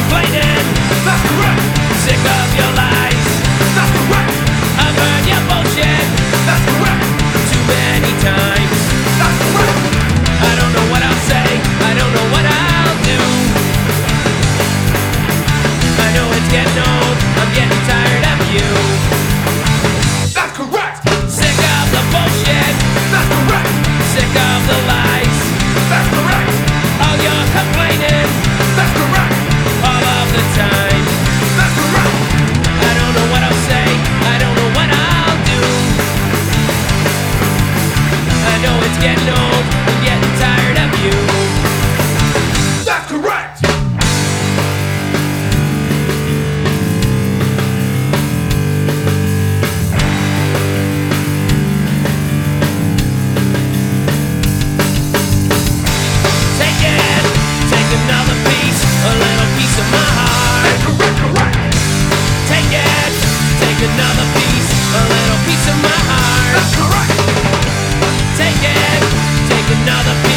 complaining. Sick of your getting old, I'm getting tired. another